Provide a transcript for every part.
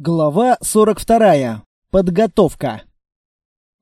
Глава 42. Подготовка.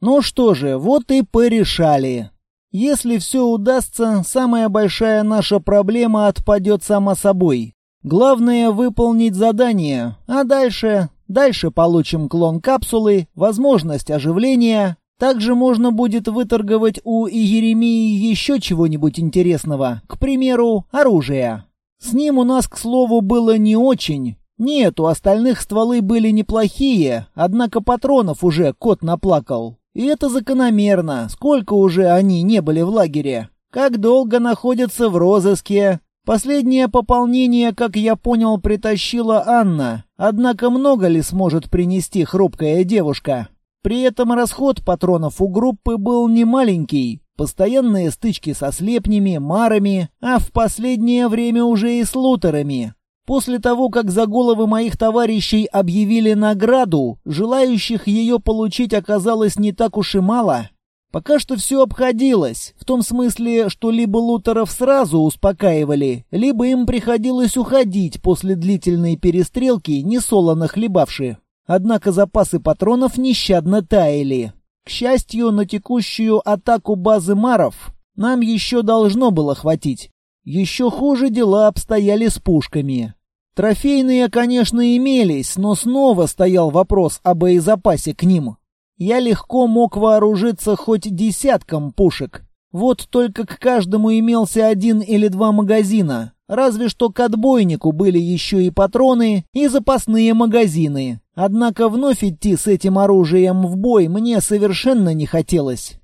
Ну что же, вот и порешали. Если все удастся, самая большая наша проблема отпадет сама собой. Главное выполнить задание, а дальше... Дальше получим клон капсулы, возможность оживления. Также можно будет выторговать у Иеремии еще чего-нибудь интересного, к примеру, оружие. С ним у нас, к слову, было не очень, нет, у остальных стволы были неплохие, однако патронов уже кот наплакал. И это закономерно, сколько уже они не были в лагере. Как долго находятся в розыске. Последнее пополнение, как я понял, притащила Анна. Однако много ли сможет принести хрупкая девушка? При этом расход патронов у группы был немаленький. Постоянные стычки со слепнями, марами, а в последнее время уже и с лутерами. После того, как за головы моих товарищей объявили награду, желающих ее получить оказалось не так уж и мало. Пока что все обходилось, в том смысле, что либо лутеров сразу успокаивали, либо им приходилось уходить после длительной перестрелки, несолоно хлебавши. Однако запасы патронов нещадно таяли. К счастью, на текущую атаку базы Маров нам еще должно было хватить. Еще хуже дела обстояли с пушками. Трофейные, конечно, имелись, но снова стоял вопрос о боезапасе к ним. Я легко мог вооружиться хоть десятком пушек. Вот только к каждому имелся один или два магазина. Разве что к отбойнику были еще и патроны, и запасные магазины. Однако вновь идти с этим оружием в бой мне совершенно не хотелось.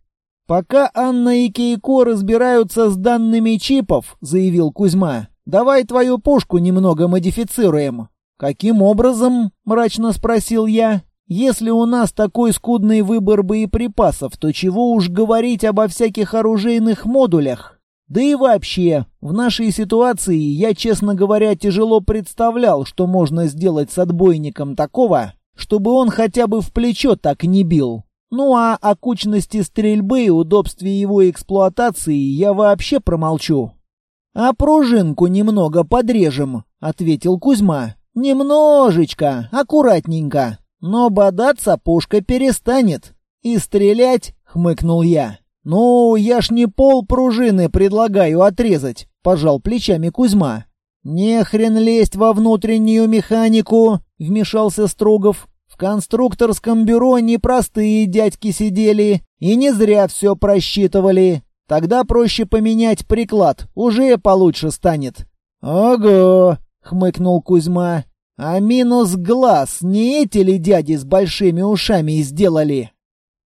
«Пока Анна и Кейко разбираются с данными чипов», — заявил Кузьма, — «давай твою пушку немного модифицируем». «Каким образом?» — мрачно спросил я. «Если у нас такой скудный выбор боеприпасов, то чего уж говорить обо всяких оружейных модулях?» Да и вообще, в нашей ситуации я, честно говоря, тяжело представлял, что можно сделать с отбойником такого, чтобы он хотя бы в плечо так не бил. Ну а о кучности стрельбы и удобстве его эксплуатации я вообще промолчу. «А пружинку немного подрежем», — ответил Кузьма. «Немножечко, аккуратненько. Но бодаться пушка перестанет. И стрелять», — хмыкнул я. «Ну, я ж не пол пружины предлагаю отрезать», — пожал плечами Кузьма. «Не хрен лезть во внутреннюю механику», — вмешался Строгов. В конструкторском бюро непростые дядьки сидели и не зря все просчитывали. Тогда проще поменять приклад, уже получше станет. «Ого!» — хмыкнул Кузьма. «А минус глаз не эти ли дяди с большими ушами сделали?»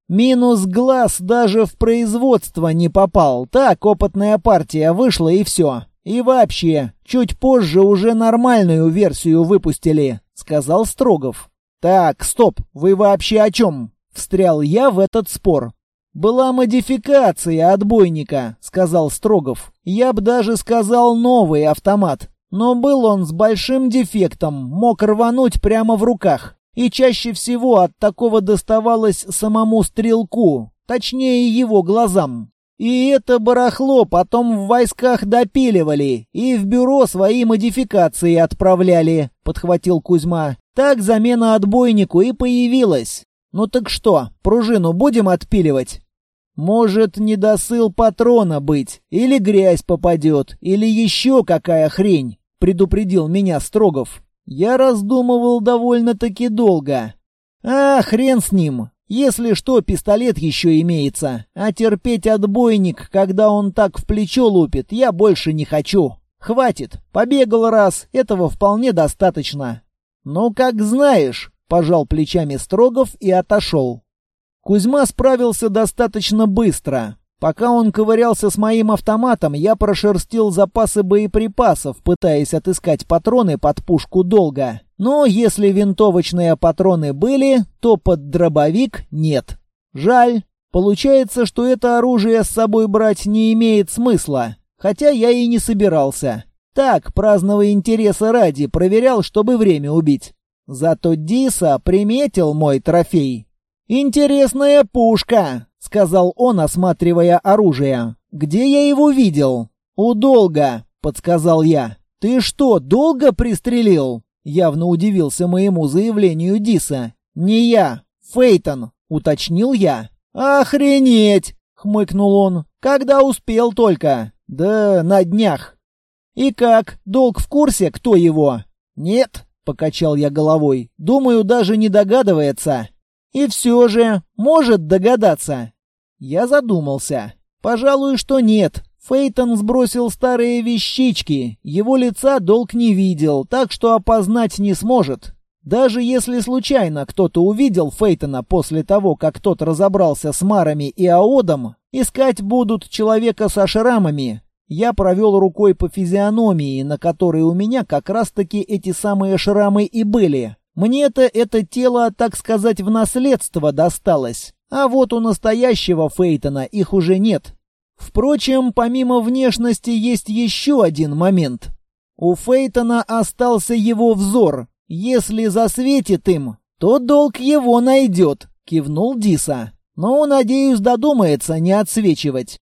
«Минус глаз даже в производство не попал. Так опытная партия вышла и все. И вообще, чуть позже уже нормальную версию выпустили», — сказал Строгов. «Так, стоп, вы вообще о чем?» — встрял я в этот спор. «Была модификация отбойника», — сказал Строгов. «Я б даже сказал новый автомат. Но был он с большим дефектом, мог рвануть прямо в руках. И чаще всего от такого доставалось самому стрелку, точнее его глазам. И это барахло потом в войсках допиливали и в бюро свои модификации отправляли», — подхватил Кузьма. Так замена отбойнику и появилась. Ну так что, пружину будем отпиливать? Может, недосыл патрона быть, или грязь попадет, или еще какая хрень, предупредил меня Строгов. Я раздумывал довольно-таки долго. А, хрен с ним. Если что, пистолет еще имеется. А терпеть отбойник, когда он так в плечо лупит, я больше не хочу. Хватит. Побегал раз, этого вполне достаточно. «Ну, как знаешь», — пожал плечами Строгов и отошел. Кузьма справился достаточно быстро. Пока он ковырялся с моим автоматом, я прошерстил запасы боеприпасов, пытаясь отыскать патроны под пушку долго. Но если винтовочные патроны были, то под дробовик нет. Жаль. Получается, что это оружие с собой брать не имеет смысла. Хотя я и не собирался. Так, праздного интереса ради, проверял, чтобы время убить. Зато Диса приметил мой трофей. «Интересная пушка», — сказал он, осматривая оружие. «Где я его видел?» «У Долга», — подсказал я. «Ты что, долго пристрелил?» Явно удивился моему заявлению Диса. «Не я, Фейтон», — уточнил я. «Охренеть!» — хмыкнул он. «Когда успел только?» «Да на днях». «И как? Долг в курсе, кто его?» «Нет», — покачал я головой. «Думаю, даже не догадывается». «И все же, может догадаться». Я задумался. «Пожалуй, что нет. Фейтон сбросил старые вещички. Его лица долг не видел, так что опознать не сможет. Даже если случайно кто-то увидел Фейтона после того, как тот разобрался с Марами и Аодом, искать будут человека со шрамами. Я провел рукой по физиономии, на которой у меня как раз-таки эти самые шрамы и были. Мне-то это тело, так сказать, в наследство досталось. А вот у настоящего Фейтона их уже нет. Впрочем, помимо внешности есть еще один момент. У Фейтона остался его взор, «Если засветит им, то долг его найдет», — кивнул Диса. «Но, надеюсь, додумается не отсвечивать».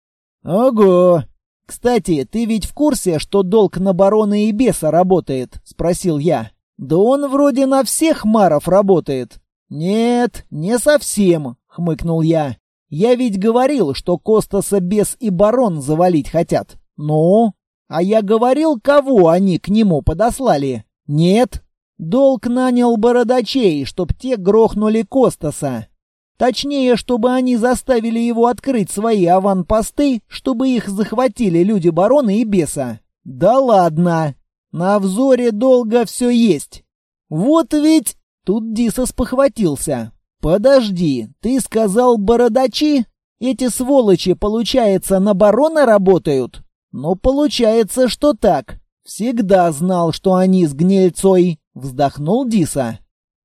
«Ого! Кстати, ты ведь в курсе, что долг на барона и беса работает?» — спросил я. «Да он вроде на всех маров работает». «Нет, не совсем», — хмыкнул я. «Я ведь говорил, что Костаса бес и барон завалить хотят». «Ну? А я говорил, кого они к нему подослали?» «Нет». Долг нанял бородачей, чтоб те грохнули Костаса. Точнее, чтобы они заставили его открыть свои аванпосты, чтобы их захватили люди барона и беса. Да ладно! На взоре долго все есть. Вот ведь... Тут Дисос похватился. «Подожди, ты сказал бородачи? Эти сволочи, получается, на барона работают?» «Ну, получается, что так. Всегда знал, что они с гнильцой. Вздохнул Диса.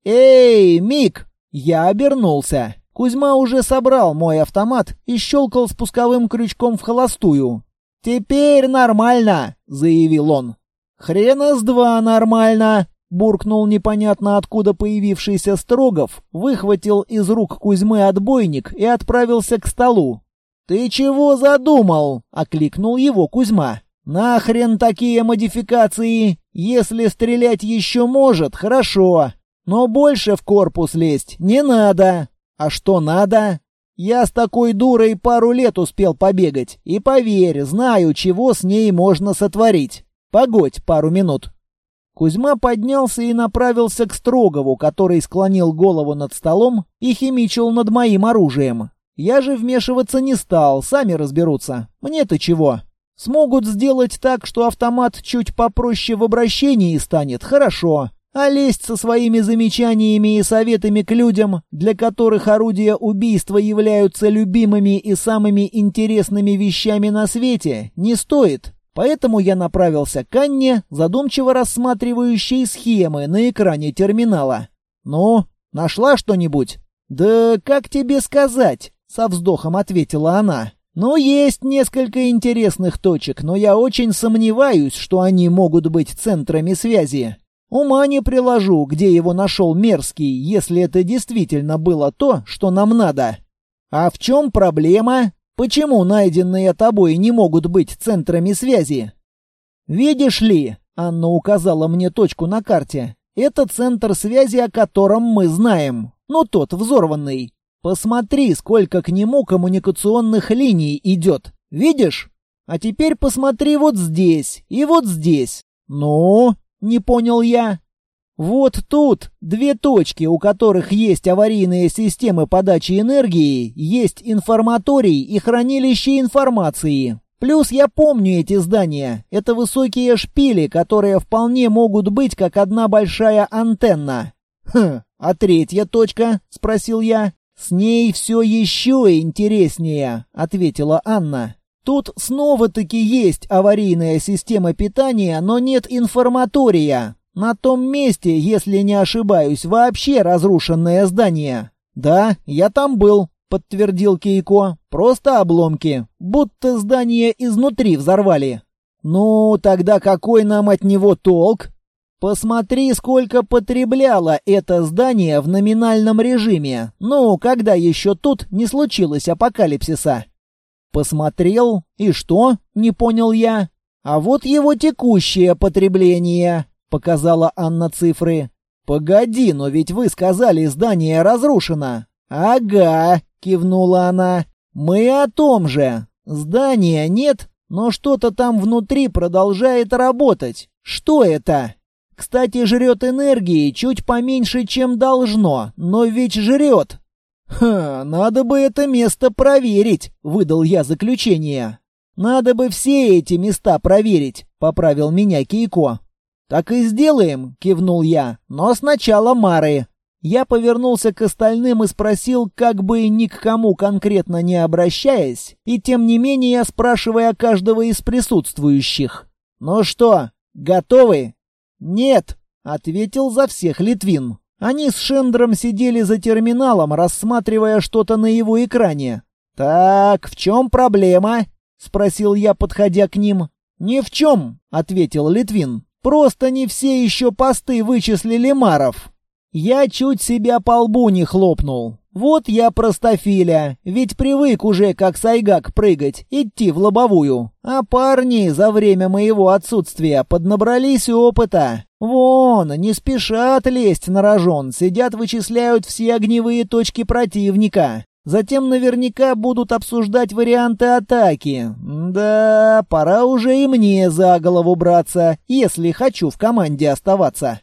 «Эй, Мик!» Я обернулся. Кузьма уже собрал мой автомат и щелкал спусковым крючком в холостую. «Теперь нормально!» — заявил он. «Хрена с два нормально!» — буркнул непонятно откуда появившийся Строгов, выхватил из рук Кузьмы отбойник и отправился к столу. «Ты чего задумал?» — окликнул его Кузьма. «Нахрен такие модификации? Если стрелять еще может, хорошо. Но больше в корпус лезть не надо. А что надо? Я с такой дурой пару лет успел побегать. И поверь, знаю, чего с ней можно сотворить. Погодь пару минут». Кузьма поднялся и направился к Строгову, который склонил голову над столом и химичил над моим оружием. Я же вмешиваться не стал, сами разберутся. Мне-то чего? Смогут сделать так, что автомат чуть попроще в обращении станет, хорошо. А лезть со своими замечаниями и советами к людям, для которых орудия убийства являются любимыми и самыми интересными вещами на свете, не стоит. Поэтому я направился к Анне, задумчиво рассматривающей схемы на экране терминала. «Ну, нашла что-нибудь?» «Да как тебе сказать?» — со вздохом ответила она. Ну, есть несколько интересных точек, но я очень сомневаюсь, что они могут быть центрами связи. Ума не приложу, где его нашел Мерзкий, если это действительно было то, что нам надо. А в чем проблема? Почему найденные тобой не могут быть центрами связи? Видишь ли, Анна указала мне точку на карте. Это центр связи, о котором мы знаем. Ну, тот взорванный. Посмотри, сколько к нему коммуникационных линий идет. Видишь? А теперь посмотри вот здесь и вот здесь. Ну, не понял я. Вот тут две точки, у которых есть аварийные системы подачи энергии, есть информаторий и хранилище информации. Плюс я помню эти здания. Это высокие шпили, которые вполне могут быть как одна большая антенна. Хм, а третья точка? спросил я. «С ней все еще интереснее», — ответила Анна. «Тут снова-таки есть аварийная система питания, но нет информатория. На том месте, если не ошибаюсь, вообще разрушенное здание». «Да, я там был», — подтвердил Кейко. «Просто обломки. Будто здание изнутри взорвали». «Ну, тогда какой нам от него толк?» Посмотри, сколько потребляло это здание в номинальном режиме. Ну, когда еще тут не случилось апокалипсиса. Посмотрел, и что? Не понял я. А вот его текущее потребление. Показала Анна цифры. «Погоди, но ведь вы сказали, здание разрушено». «Ага», — кивнула она. «Мы о том же. Здания нет, но что-то там внутри продолжает работать. Что это?» Кстати, жрет энергии чуть поменьше, чем должно, но ведь жрет. «Ха, надо бы это место проверить», — выдал я заключение. «Надо бы все эти места проверить», — поправил меня Кейко. «Так и сделаем», — кивнул я, — «но сначала Мары». Я повернулся к остальным и спросил, как бы ни к кому конкретно не обращаясь, и тем не менее спрашивая каждого из присутствующих. «Ну что, готовы?» «Нет», — ответил за всех Литвин. Они с Шендром сидели за терминалом, рассматривая что-то на его экране. «Так, в чем проблема?» — спросил я, подходя к ним. «Ни в чем», — ответил Литвин. «Просто не все еще посты вычислили Маров». Я чуть себя по лбу не хлопнул. Вот я простофиля, ведь привык уже как сайгак прыгать, идти в лобовую. А парни за время моего отсутствия поднабрались опыта. Вон, не спешат лезть на рожон, сидят вычисляют все огневые точки противника. Затем наверняка будут обсуждать варианты атаки. Да, пора уже и мне за голову браться, если хочу в команде оставаться.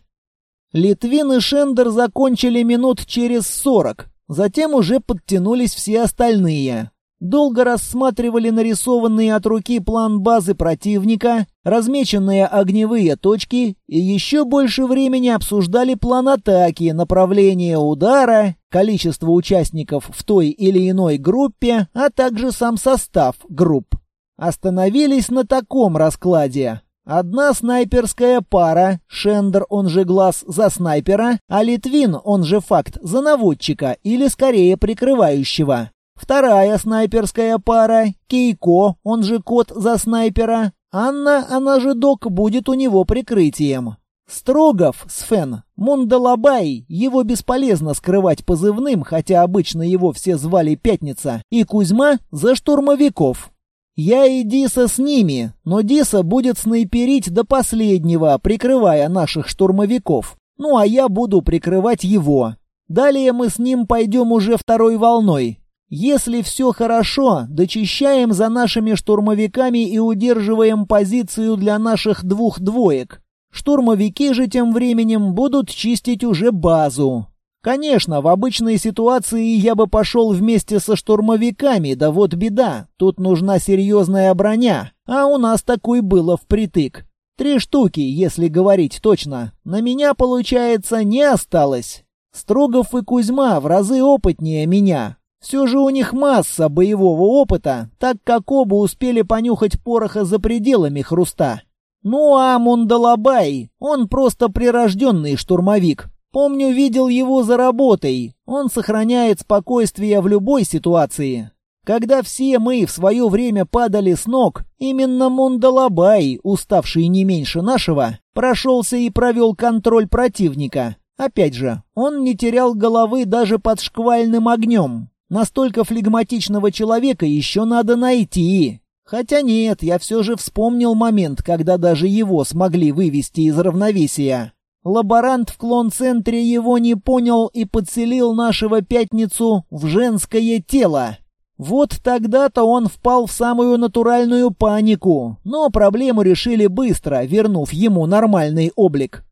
Литвин и Шендер закончили минут через сорок. Затем уже подтянулись все остальные. Долго рассматривали нарисованный от руки план базы противника, размеченные огневые точки и еще больше времени обсуждали план атаки, направление удара, количество участников в той или иной группе, а также сам состав групп. Остановились на таком раскладе. Одна снайперская пара, Шендер, он же глаз, за снайпера, а Литвин, он же факт, за наводчика или скорее прикрывающего. Вторая снайперская пара, Кейко, он же кот за снайпера. Анна, она же док, будет у него прикрытием. Строгов, Сфен, Мундалабай, его бесполезно скрывать позывным, хотя обычно его все звали Пятница, и Кузьма за штурмовиков. Я и Диса с ними, но Диса будет снайперить до последнего, прикрывая наших штурмовиков. Ну а я буду прикрывать его. Далее мы с ним пойдем уже второй волной. Если все хорошо, дочищаем за нашими штурмовиками и удерживаем позицию для наших двух двоек. Штурмовики же тем временем будут чистить уже базу. Конечно, в обычной ситуации я бы пошел вместе со штурмовиками, да вот беда, тут нужна серьезная броня, а у нас такой было впритык. Три штуки, если говорить точно. На меня, получается, не осталось. Строгов и Кузьма в разы опытнее меня. Все же у них масса боевого опыта, так как оба успели понюхать пороха за пределами хруста. Ну а Мундалабай, он просто прирожденный штурмовик. Помню, видел его за работой. Он сохраняет спокойствие в любой ситуации. Когда все мы в свое время падали с ног, именно Мундалабай, уставший не меньше нашего, прошелся и провел контроль противника. Опять же, он не терял головы даже под шквальным огнем. Настолько флегматичного человека еще надо найти. Хотя нет, я все же вспомнил момент, когда даже его смогли вывести из равновесия. Лаборант в клон-центре его не понял и подселил нашего пятницу в женское тело. Вот тогда-то он впал в самую натуральную панику, но проблему решили быстро, вернув ему нормальный облик.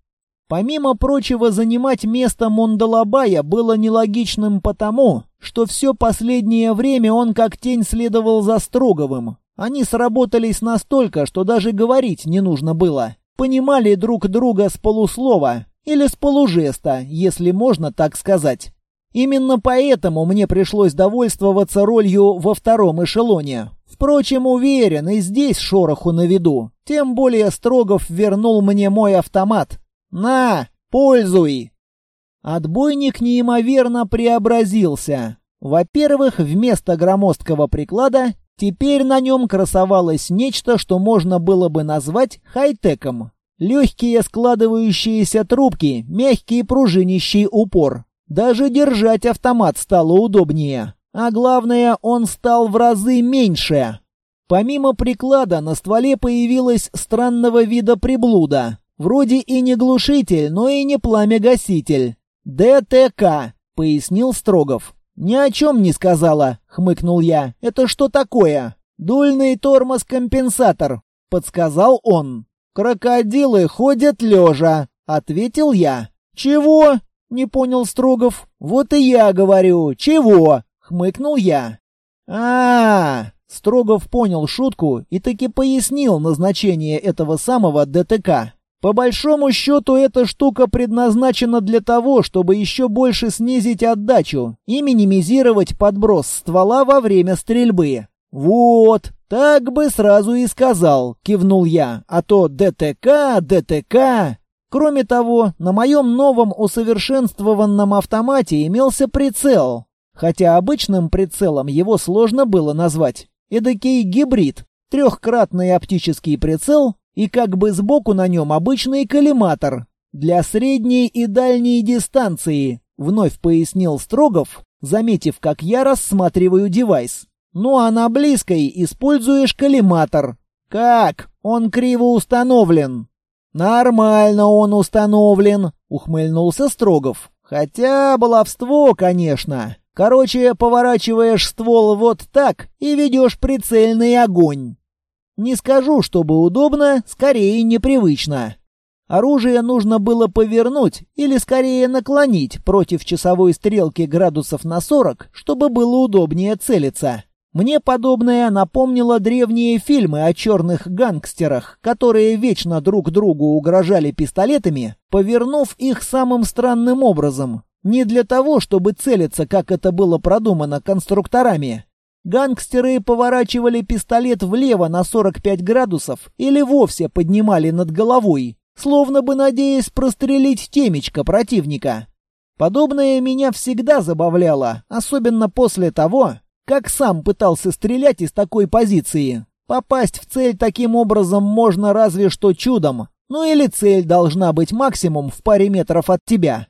Помимо прочего, занимать место Мондалабая было нелогичным потому, что все последнее время он как тень следовал за Строговым. Они сработались настолько, что даже говорить не нужно было понимали друг друга с полуслова или с полужеста, если можно так сказать. Именно поэтому мне пришлось довольствоваться ролью во втором эшелоне. Впрочем, уверен, и здесь шороху на виду. Тем более Строгов вернул мне мой автомат. «На, пользуй!» Отбойник неимоверно преобразился. Во-первых, вместо громоздкого приклада Теперь на нем красовалось нечто, что можно было бы назвать хай-теком. Легкие складывающиеся трубки, мягкий пружинищий упор. Даже держать автомат стало удобнее. А главное, он стал в разы меньше. Помимо приклада на стволе появилась странного вида приблуда. Вроде и не глушитель, но и не пламя-гаситель. ДТК, пояснил Строгов. «Ни о чем не сказала», — хмыкнул я. «Это что такое?» «Дульный тормоз-компенсатор», — подсказал он. «Крокодилы ходят лежа», — ответил я. «Чего?» — не понял Строгов. «Вот и я говорю. Чего?» — хмыкнул я. а, -а, -а Строгов понял шутку и таки пояснил назначение этого самого ДТК. По большому счету, эта штука предназначена для того, чтобы еще больше снизить отдачу и минимизировать подброс ствола во время стрельбы. «Вот, так бы сразу и сказал», — кивнул я, «а то ДТК, ДТК». Кроме того, на моем новом усовершенствованном автомате имелся прицел, хотя обычным прицелом его сложно было назвать. Эдакий гибрид, трехкратный оптический прицел и как бы сбоку на нем обычный коллиматор для средней и дальней дистанции, вновь пояснил Строгов, заметив, как я рассматриваю девайс. Ну а на близкой используешь коллиматор. Как? Он криво установлен. Нормально он установлен, ухмыльнулся Строгов. Хотя баловство, конечно. Короче, поворачиваешь ствол вот так и ведешь прицельный огонь. Не скажу, чтобы удобно, скорее непривычно. Оружие нужно было повернуть или скорее наклонить против часовой стрелки градусов на 40, чтобы было удобнее целиться. Мне подобное напомнило древние фильмы о черных гангстерах, которые вечно друг другу угрожали пистолетами, повернув их самым странным образом. Не для того, чтобы целиться, как это было продумано конструкторами. Гангстеры поворачивали пистолет влево на 45 градусов или вовсе поднимали над головой, словно бы надеясь прострелить темечко противника. Подобное меня всегда забавляло, особенно после того, как сам пытался стрелять из такой позиции? Попасть в цель таким образом можно разве что чудом. Ну или цель должна быть максимум в паре метров от тебя.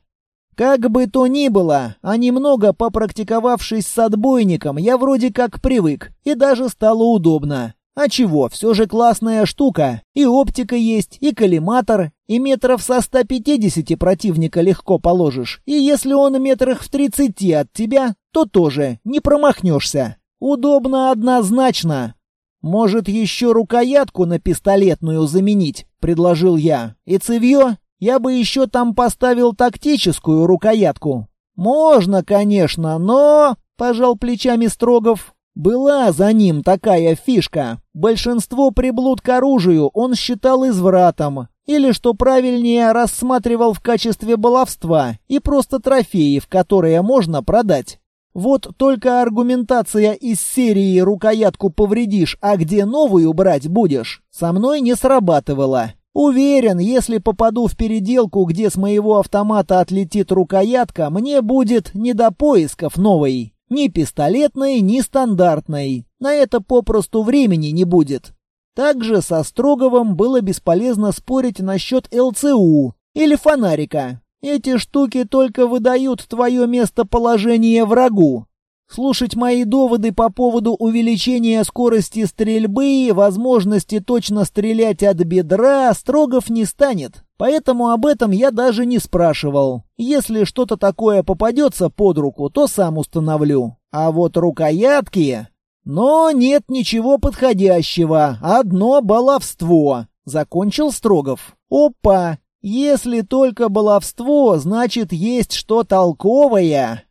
Как бы то ни было, а немного попрактиковавшись с отбойником, я вроде как привык, и даже стало удобно. А чего, все же классная штука. И оптика есть, и коллиматор, и метров со 150 противника легко положишь. И если он метрах в 30 от тебя, то тоже не промахнешься. Удобно однозначно. Может, еще рукоятку на пистолетную заменить, предложил я. И цевье? Я бы еще там поставил тактическую рукоятку. Можно, конечно, но... Пожал плечами Строгов. Была за ним такая фишка. Большинство приблуд к оружию он считал извратом. Или, что правильнее, рассматривал в качестве баловства и просто трофеев, которые можно продать. Вот только аргументация из серии «рукоятку повредишь, а где новую брать будешь» со мной не срабатывала. Уверен, если попаду в переделку, где с моего автомата отлетит рукоятка, мне будет не до поисков новой. Ни пистолетной, ни стандартной. На это попросту времени не будет. Также со Строговым было бесполезно спорить насчет ЛЦУ или фонарика. Эти штуки только выдают твое местоположение врагу. Слушать мои доводы по поводу увеличения скорости стрельбы и возможности точно стрелять от бедра Строгов не станет. Поэтому об этом я даже не спрашивал. Если что-то такое попадется под руку, то сам установлю. А вот рукоятки... Но нет ничего подходящего. Одно баловство. Закончил Строгов. Опа! Если только баловство, значит есть что толковое.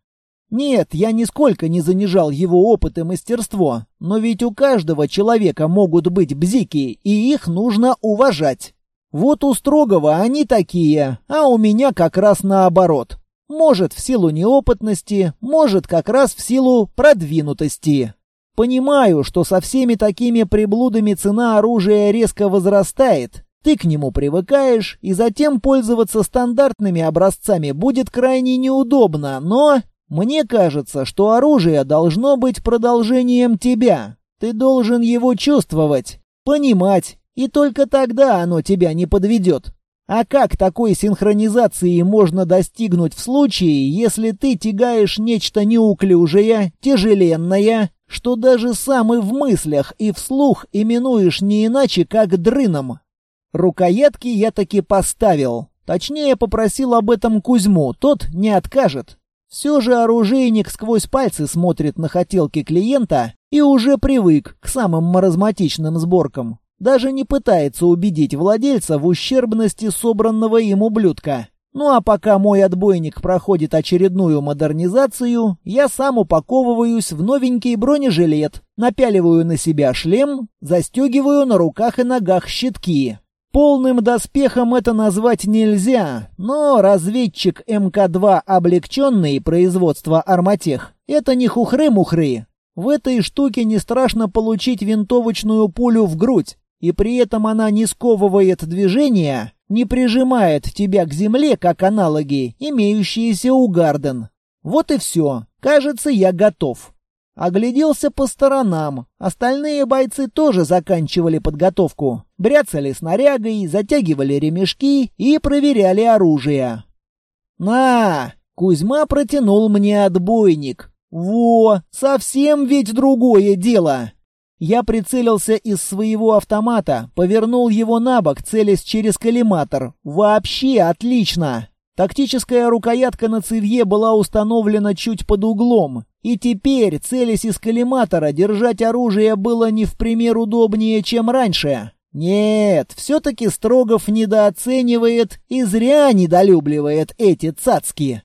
Нет, я нисколько не занижал его опыт и мастерство, но ведь у каждого человека могут быть бзики, и их нужно уважать. Вот у Строгова они такие, а у меня как раз наоборот. Может, в силу неопытности, может, как раз в силу продвинутости. Понимаю, что со всеми такими приблудами цена оружия резко возрастает. Ты к нему привыкаешь, и затем пользоваться стандартными образцами будет крайне неудобно, но... Мне кажется, что оружие должно быть продолжением тебя. Ты должен его чувствовать, понимать, и только тогда оно тебя не подведет. А как такой синхронизации можно достигнуть в случае, если ты тягаешь нечто неуклюжее, тяжеленное, что даже сам и в мыслях, и вслух именуешь не иначе, как дрыном? Рукоятки я таки поставил. Точнее, попросил об этом Кузьму, тот не откажет. Все же оружейник сквозь пальцы смотрит на хотелки клиента и уже привык к самым маразматичным сборкам. Даже не пытается убедить владельца в ущербности собранного им ублюдка. Ну а пока мой отбойник проходит очередную модернизацию, я сам упаковываюсь в новенький бронежилет, напяливаю на себя шлем, застегиваю на руках и ногах щитки. Полным доспехом это назвать нельзя, но разведчик МК-2 облегченный производства Арматех — это не хухры-мухры. В этой штуке не страшно получить винтовочную пулю в грудь, и при этом она не сковывает движения, не прижимает тебя к земле, как аналоги, имеющиеся у Гарден. Вот и все. Кажется, я готов. Огляделся по сторонам. Остальные бойцы тоже заканчивали подготовку. Бряцали снарягой, затягивали ремешки и проверяли оружие. «На!» — Кузьма протянул мне отбойник. «Во! Совсем ведь другое дело!» Я прицелился из своего автомата, повернул его на бок, целясь через коллиматор. «Вообще отлично!» Тактическая рукоятка на цевье была установлена чуть под углом, и теперь, целясь из коллиматора, держать оружие было не в пример удобнее, чем раньше. Нет, все-таки Строгов недооценивает и зря недолюбливает эти цацки.